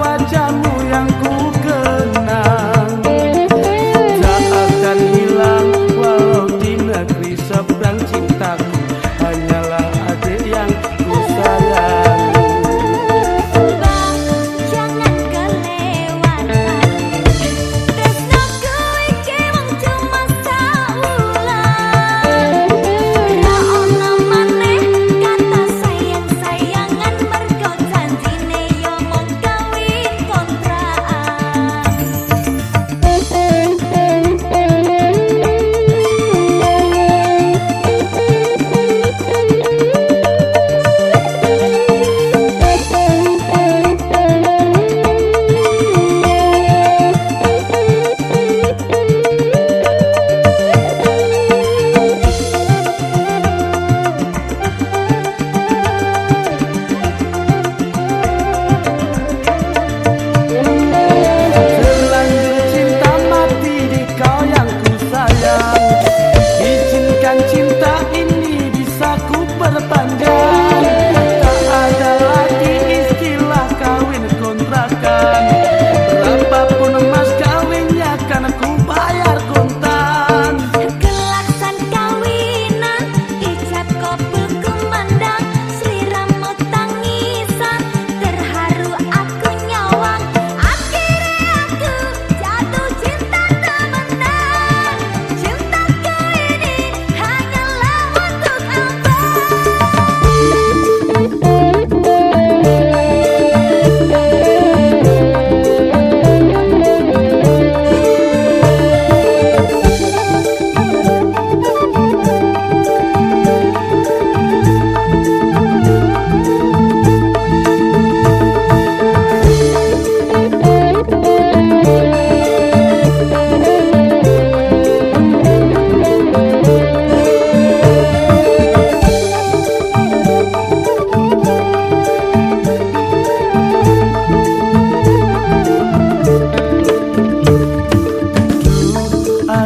wajahmu yang ku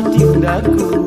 tindaku